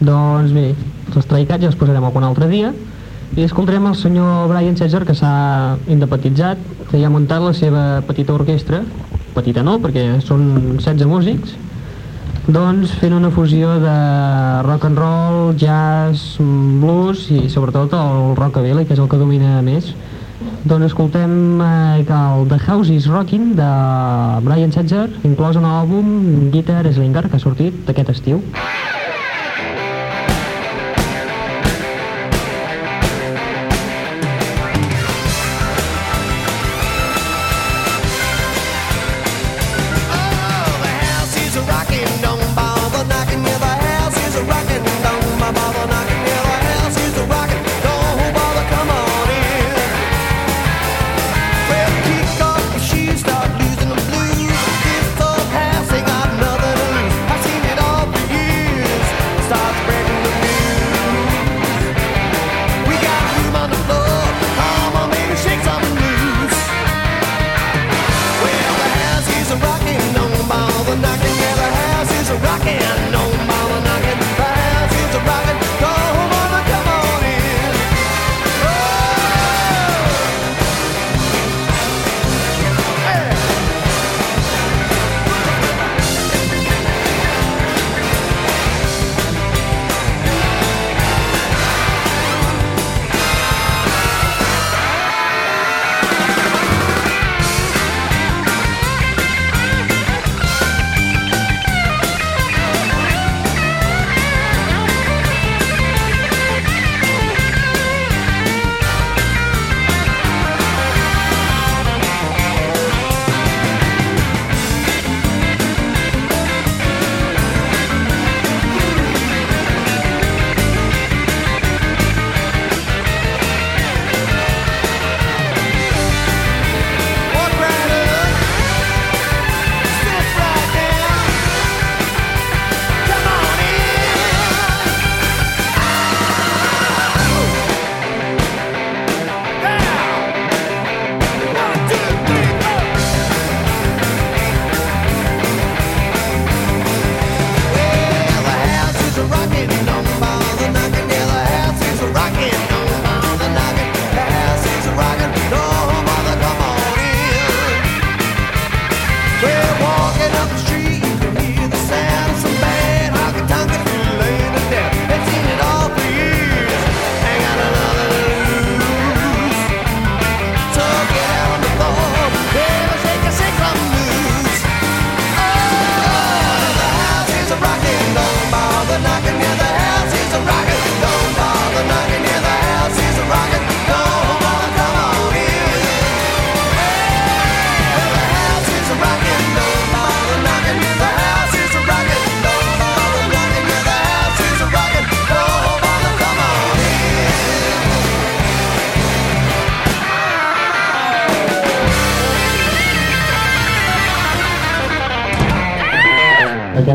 Doncs bé, els Stray Cats ja els posarem algun altre dia i escoltarem el senyor Brian Cesar que s'ha independitzat, que ja ha muntat la seva petita orquestra, petita no, perquè són 16 músics, doncs fent una fusió de rock and roll, jazz, blues i sobretot el rockabilly, que és el que domina més. Doncs escoltem eh, el The House is Rocking de Brian Setzer, inclòs en l'àlbum Guitar Slinger, que ha sortit aquest estiu.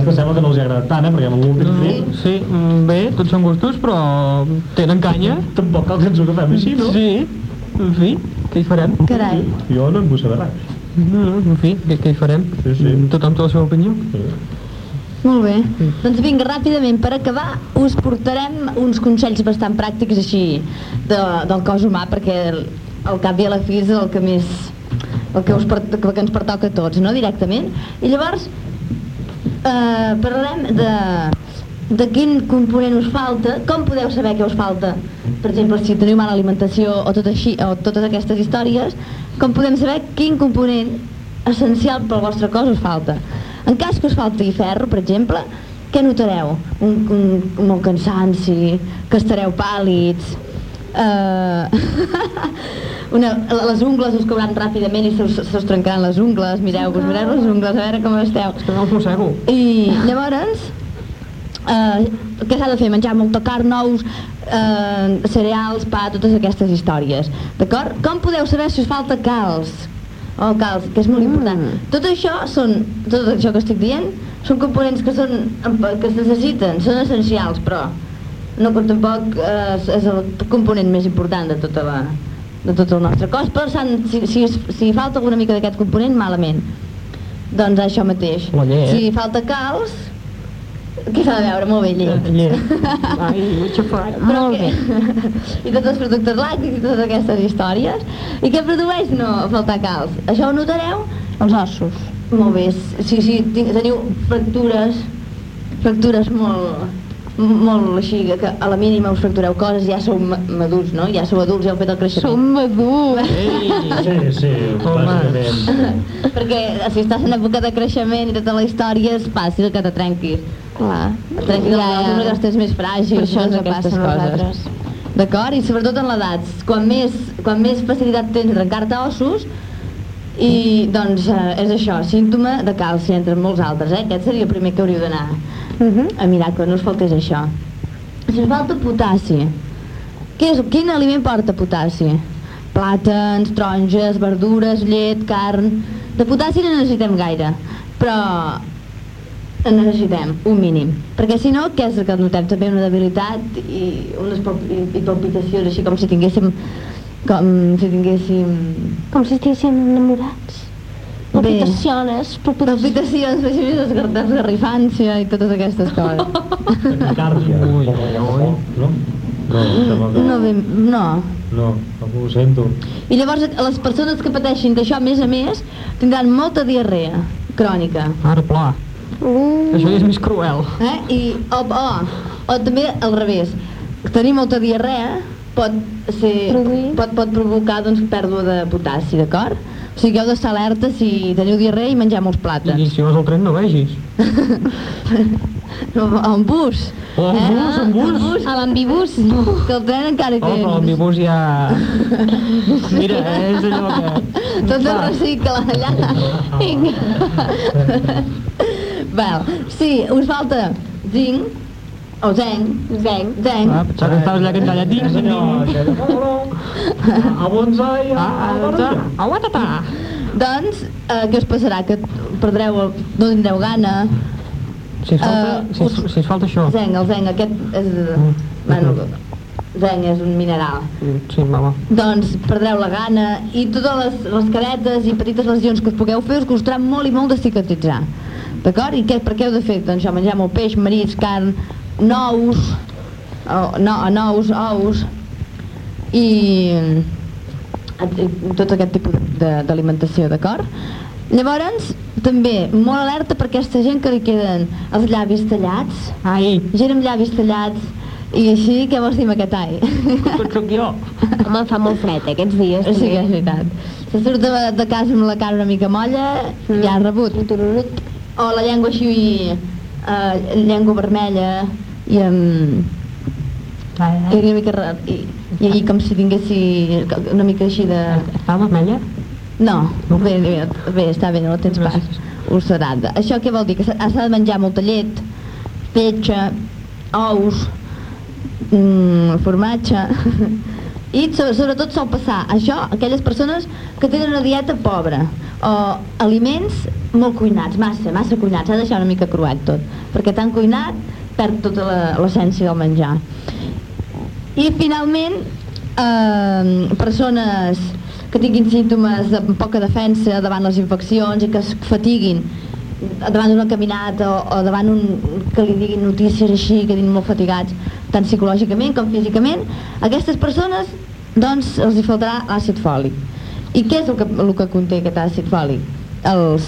Aquesta sembla que no els ha agradat tant, eh? Perquè amb l'últim Sí, clip sí, mm, bé, tots són gustos, però tenen canya. tampoc cal que ens ho agafem així, no? Sí, en fi, què hi farem? Carai. Jo no en vull saber res. No, no, en fi, què, què hi farem? Sí, sí. Tothom té la seva opinió. Molt bé. Doncs vinga, ràpidament, per acabar, us portarem uns consells bastant pràctics així de, del cos humà, perquè el, al cap i a la fi és el que més el que, us, el que ens pertoca a tots, no? directament. I llavors eh, parlarem de, de quin component us falta, com podeu saber què us falta, per exemple, si teniu mala alimentació o tot així, o totes aquestes històries, com podem saber quin component essencial pel vostre cos us falta. En cas que us falti ferro, per exemple, què notareu? Un, un, un cansanci, que estareu pàl·lids, eh, una, les ungles us cauran ràpidament i se us, se us trencaran les ungles, mireu-vos, mireu les ungles, a veure com esteu. Que no els mossego. I llavors, eh, què s'ha de fer? Menjar molta carn, ous, eh, cereals, pa, totes aquestes històries. D'acord? Com podeu saber si us falta calç? O calç, que és molt important. Tot això són, tot això que estic dient, són components que, són, que es necessiten, són essencials, però no que tampoc eh, és- és el component més important de tota la, de tot el nostre cos, però si, si, si falta alguna mica d'aquest component, malament. Doncs això mateix. La llet. Si falta calç, què s'ha de veure? Molt bé, llet. Llet. Ai, xafat. Molt bé. I tots els productes làctics i totes aquestes històries. I què produeix no faltar calç? Això ho notareu? Els ossos. Molt bé. Si, si teniu fractures, fractures molt molt així, que a la mínima us fractureu coses, ja sou ma- madurs, no? Ja sou adults, ja heu fet el creixement. Som madurs. Sí, sí, bàsicament. Perquè si estàs en època de creixement i tota la història és fàcil que te trenquis. Clar. Et trenquis ja, els ossos perquè estàs més fràgil, Per això ens aquestes passa a coses. nosaltres. D'acord? I sobretot en l'edat. Quan més, quan més facilitat tens de trencar-te ossos, i doncs eh, és això, símptoma de calci entre molts altres, eh? Aquest seria el primer que hauríeu d'anar a mirar, que no us faltés això. Si us falta potassi, què és, quin aliment porta potassi? Plàtans, taronges, verdures, llet, carn... De potassi no necessitem gaire, però en necessitem un mínim perquè si no, què és el que notem? també una debilitat i unes palpitacions així com si tinguéssim com si tinguéssim Com si estiguéssim enamorats. Palpitaciones, palpitacions, així, esgar- esgarrifància i totes aquestes coses Càrdia. Ui, ui. No? No, no, ben, no no, no ho sento. i llavors les persones que pateixin d'això a més a més tindran molta diarrea crònica Ara, pla. Mm. Això és més cruel. eh? I, o, o, o també al revés tenir molta diarrea pot, ser, Produir. pot, pot provocar doncs, pèrdua de potassi, d'acord? O sigui que heu d'estar alerta si teniu diarrea i menjar molts I plàtans. si vas al tren no vegis. O en bus. O en bus, en bus. A l'ambibús, no. Que el tren encara hi Oh, però tens. l'ambibús ja... Mira, és allò que... Tot es recicla allà. Vinga. Val. Sí, us falta zinc, o zenc, zenc, zenc. Ah, pensava que estaves allà cantant llatí. Senyor, a bonsai, a Ah, aguanta-ta. Doncs, eh, què us passarà? Que perdreu, el, no tindreu gana. Si es falta, Eh, si, es, si es falta això. Zenc, el zenc, aquest és... Mm. Bueno, zenc és un mineral. Sí, mama. Doncs perdreu la gana i totes les, les caretes i petites lesions que us pugueu fer us costarà molt i molt de cicatritzar. D'acord? I què, per què heu de fer? Doncs això, menjar molt peix, marits, carn, nous, o, no, nous, ous, i eh, tot aquest tipus de- d'alimentació, d'acord? Llavors, també, molt alerta per aquesta gent que li queden els llavis tallats, Ai, gent amb llavis tallats, i així, què vols dir amb aquest ai? tot sóc jo. Home, fa molt fred eh, aquests dies. Sí que és veritat. Si surt de, de casa amb la cara una mica molla, mm. ja ha rebut. O la llengua així, eh, llengua vermella i amb... I una mica... ra- I, i, i com si tinguessi una mica així de... Està vermella? No, bé, bé, bé està bé, no tens pas. Ulcerada. Això què vol dir? Que s'ha de menjar molta llet, fetge, ous, mm, formatge... I so- sobretot sol passar això a aquelles persones que tenen una dieta pobra o aliments molt cuinats, massa, massa cuinats, s'ha de deixar una mica cruet tot, perquè tan cuinat perd tota l'essència del menjar. I finalment, eh, persones que tinguin símptomes de poca defensa davant les infeccions i que es fatiguin davant d'una caminata o, o davant un, que li diguin notícies així, que quedin molt fatigats, tant psicològicament com físicament, aquestes persones doncs els hi faltarà àcid fòlic. I què és el que, el que conté aquest àcid fòlic? Els,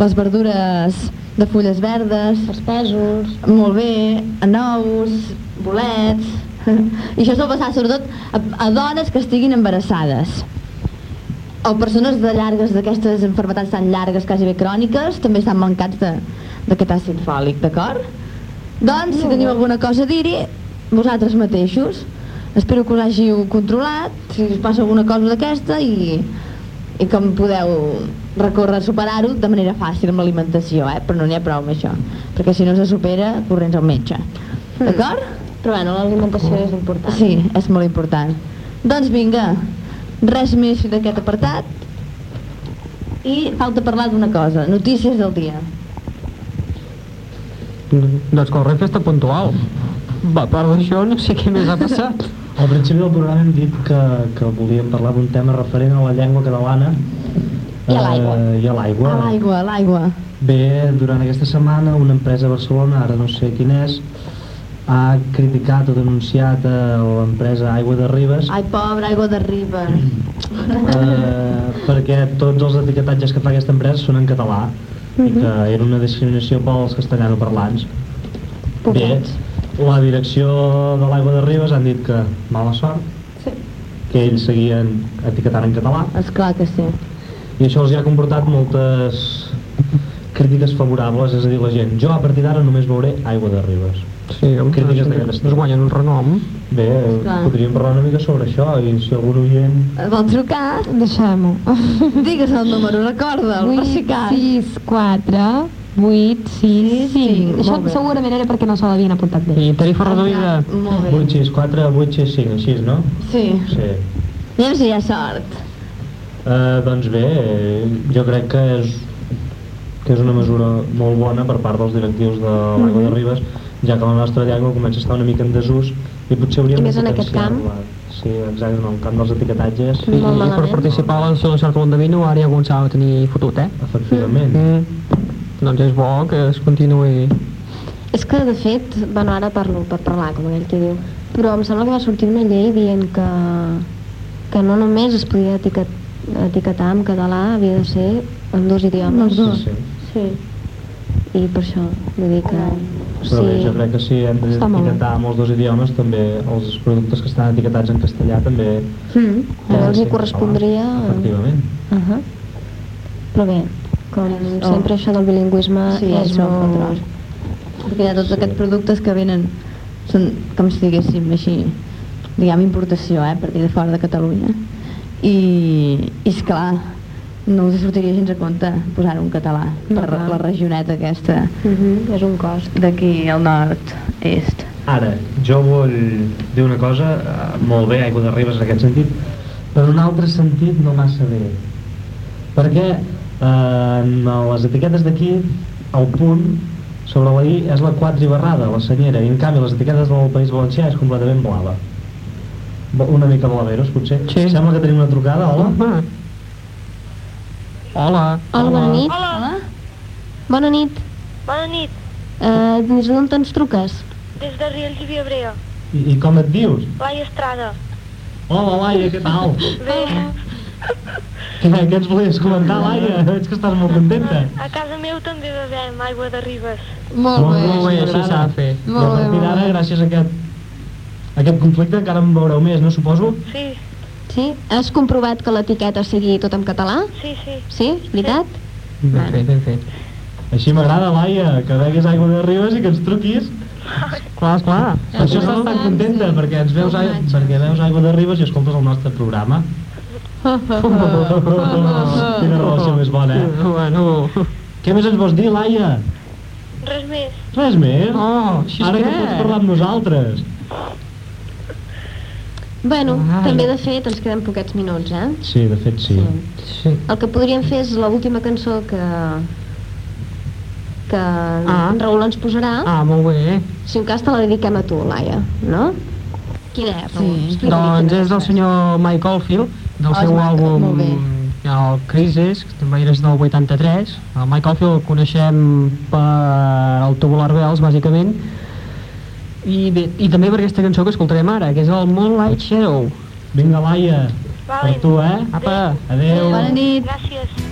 les verdures de fulles verdes, Els pèsols, molt bé, nous, bolets... I això sol passar sobretot a, a dones que estiguin embarassades. O persones de llargues, d'aquestes enfermetats tan llargues, quasi bé cròniques, també estan mancats d'aquest àcid fòlic, d'acord? Doncs, si teniu alguna cosa a dir-hi, vosaltres mateixos. Espero que us hàgiu controlat, si us passa alguna cosa d'aquesta i, i com podeu recórrer a superar-ho de manera fàcil amb l'alimentació, eh? però no n'hi ha prou amb això, perquè si no se supera, corrents al metge. D'acord? però bueno, l'alimentació és important. Sí, és molt important. Doncs vinga, res més d'aquest apartat. I falta parlar d'una cosa, notícies del dia. Doncs que el Renfe està puntual. Va, a part d'això, no sé què més ha passat. Al principi del programa hem dit que, que volíem parlar d'un tema referent a la llengua catalana I a l'aigua. eh, i a l'aigua. A l'aigua, a l'aigua. Bé, durant aquesta setmana una empresa a Barcelona, ara no sé quin és, ha criticat o denunciat a l'empresa Aigua de Ribes Ai, pobra, aigua de riba. eh, perquè tots els etiquetatges que fa aquesta empresa són en català i que era una discriminació pels castellanoparlants. Bé, Pobrets. La direcció de l'Aigua de Ribes han dit que mala sort, que ells seguien etiquetant en català Esclar que sí. i això els hi ha comportat moltes crítiques favorables, és a dir, la gent, jo a partir d'ara només veuré Aigua de Ribes. Sí, amb Crítiques d'aquest es guanyen un renom. Bé, Clar. podríem parlar una mica sobre això i si algun oient... Vol trucar? Deixem-ho. Digues el número, recorda'l, per si cas. 6, 4, 8, 6, 5. Això molt bé. segurament era perquè no se l'havien apuntat bé. I tarifa reduïda. Molt bé. 864, 865, així, no? Sí. Sí. Anem si hi ha sort. Uh, doncs bé, jo crec que és, que és una mesura molt bona per part dels directius de l'Aigua de Ribes, ja que la nostra llengua comença a estar una mica en desús i potser hauríem I de més en aquest potenciar-la. Sí, exacte, en el camp dels etiquetatges, I, Molt i per participar a la Solució de Vino ara algun s'ha de tenir fotut, eh? efectivament. Mm. Doncs és bo que es continuï. És que, de fet, bueno, ara parlo per parlar, com aquell que diu, però em sembla que va sortir una llei dient que, que no només es podia etiquet, etiquetar en català, havia de ser en dos idiomes. Sí, sí. Sí. I per això, vull dir que... Però bé, jo crec que si hem Està molt bé. d'etiquetar amb els dos idiomes, també els productes que estan etiquetats en castellà també... Mm, també els hi correspondria... Efectivament. Uh -huh. Però bé, com sempre això del bilingüisme Sí, és és molt molt... control. Perquè hi ha tots Sí. aquests productes que venen, són com si diguéssim així, diguem importació, eh, partir de fora de Catalunya. I, i esclar, no us sortiria gens a compte posar un català No, per clar. la regioneta aquesta Uh -huh, és un cost. d'aquí al nord-est. Ara, jo vull dir una cosa, eh, molt bé, Aigua de Ribes en aquest sentit, però en un altre sentit no massa bé. Perquè en les etiquetes d'aquí, el punt sobre la I és la quadribarrada, la senyera, i en canvi les etiquetes del País Valencià és completament blava. Una mica blaveros, potser. Sí. Sembla que tenim una trucada, hola? Home. Hola. Hola, bona nit. Hola. Bona nit. Bona nit, Uh, des d'on ens truques? des de Riells i Viabrea. I, I com et dius? Laia Estrada. Hola, Laia, què tal? Bé, Què, ens volies comentar, Laia? Veig que estàs molt contenta. a casa meu també bevem aigua de ribes. Molt bé. Molt bé, així s'ha de fer. Molt a bé, molt bé. gràcies a aquest, a aquest conflicte, encara en veureu més, no suposo? Sí, Sí? Has comprovat que l'etiqueta sigui tot en català? sí, sí. Sí? Veritat? Ben fet, ben fet. Així m'agrada, Laia, que beguis aigua de Ribes i que ens truquis. Clar, esclar. Per això estàs tan contenta, perquè ens veus, perquè veus aigua de Ribes i escoltes el nostre programa. Quina relació més bona, eh? Bueno... Què més ens vols dir, Laia? Res més. Res més? Oh, així Ara que que... pots parlar amb nosaltres. Bueno, Ai. també de fet ens queden poquets minuts, eh? Sí, de fet sí. Sí. El que podríem fer és l'última cançó que, que Ah. en Raül ens posarà. Ah, molt bé. Si un cas te la dediquem a tu, Laia, no? Quina és, Raül? Sí. Doncs quina és del senyor Mike Oldfield, del seu àlbum el Crisis, que també és del 83. El Mike Oldfield el coneixem per el Tubular Bells, bàsicament, i, bé, i també per aquesta cançó que escoltarem ara, que és el Moonlight Shadow. Vinga, Laia, per tu, eh? Apa, Adéu. Bona nit. Gràcies.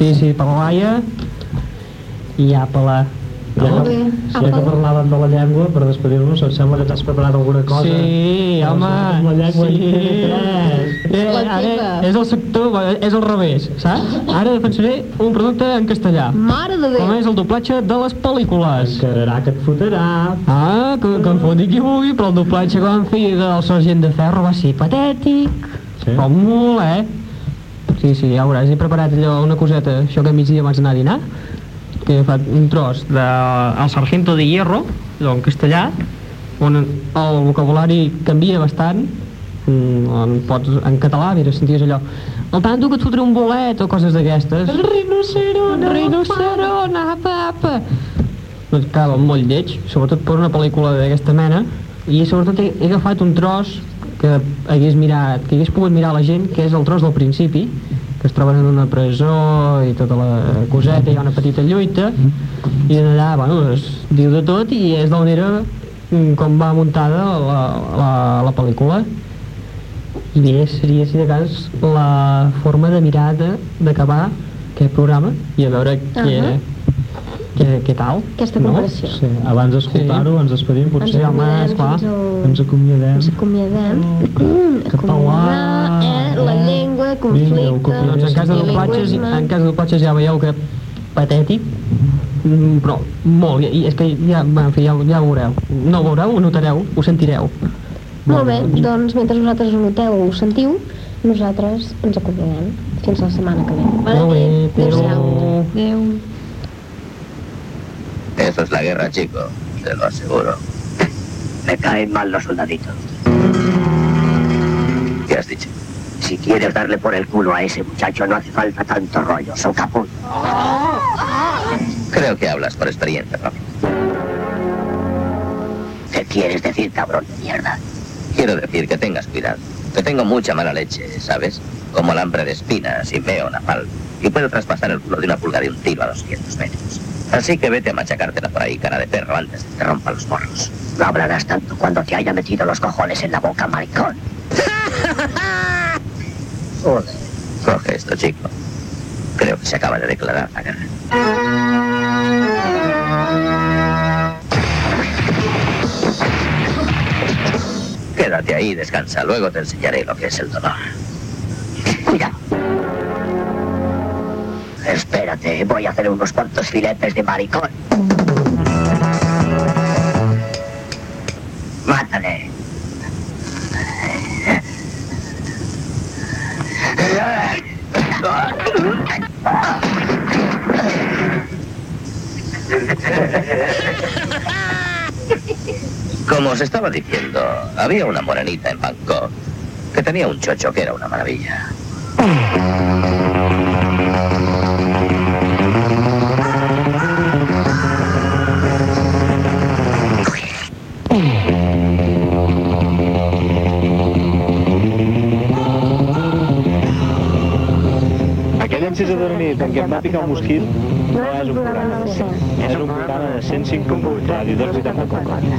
Sí, sí, per la Laia i apa-la. Ja que, ja que parlàvem de la llengua, per despedir-nos, em sembla que t'has preparat alguna cosa. Sí, home, la llengua sí. Eh, ara és el sector, és al revés, saps? Ara defensaré un producte en castellà, Mare de com Déu. és el doblatge de les pel·lícules. Encararà que et fotrà. Ah, que, que em foti qui vulgui, però el doblatge que van fer del Sergent de Ferro va ser patètic, Sí. però molt, eh? Sí, sí, ja veuràs, he preparat allò, una coseta, això que a migdia abans d'anar a dinar, que he fet un tros de El Sargento de Hierro, allò en castellà, on el vocabulari canvia bastant, mm, on pots, en català, mira, senties allò, el tanto que et fotré un bolet o coses d'aquestes. El rinoceront, el rinoceront, apa, apa. Doncs acaba molt lleig, sobretot per una pel·lícula d'aquesta mena, i sobretot he, he agafat un tros que hagués mirat, que hagués pogut mirar la gent, que és el tros del principi, que es troben en una presó i tota la coseta, hi ha una petita lluita i allà, bueno, es diu de tot i és d'on era mm, com va muntada la, la, la pel·lícula i bé, seria si de cas la forma de mirar de- d'acabar aquest programa i a veure què, Ahà. què, què tal Aquesta comparació. Sí, abans d'escoltar-ho ens despedim, potser, Ens home, esclar, fins al- ens acomiadem. Ens acomiadem. Català. Acomiadar, eh? La llengua, Vinga, conflicte, doncs en cas de doblatges, en cas de doblatges ja veieu que patètic mm, però molt, i és que ja, en fi, ja, ja ho veureu no ho veureu, ho notareu, ho sentireu Molt bé, doncs mentre vosaltres ho noteu o ho sentiu, nosaltres ens acomiadem. Fins la setmana que ve. Molt bé, nit. Adéu-siau. Adéu. Eso es la guerra, chico. Te lo aseguro. Me caen mal los soldaditos. ¿Qué has dicho? Si quieres darle por el culo a ese muchacho, no hace falta tanto rollo. Son capullo. Creo que hablas por experiencia propia. ¿Qué quieres decir, cabrón de mierda? Quiero decir que tengas cuidado. Que tengo mucha mala leche, ¿sabes? Como alambre de espinas y veo napalm. Y puedo traspasar el culo de una pulga de un tiro a 200 metros. Así que vete a machacártela por ahí, cara de perro, antes de que te rompa los morros. No hablarás tanto cuando te haya metido los cojones en la boca, maricón. Joder. Coge esto, chico. Creo que se acaba de declarar la guerra. Quédate ahí, descansa. Luego te enseñaré lo que es el dolor. Espérate, voy a hacer unos cuantos filetes de maricón. Mátale. Como os estaba diciendo, había una morenita en Bangkok que tenía un chocho que era una maravilla. de dormir perquè em va picar un mosquit, no és un programa de 100. És un programa de 105 105.8, ràdio 284.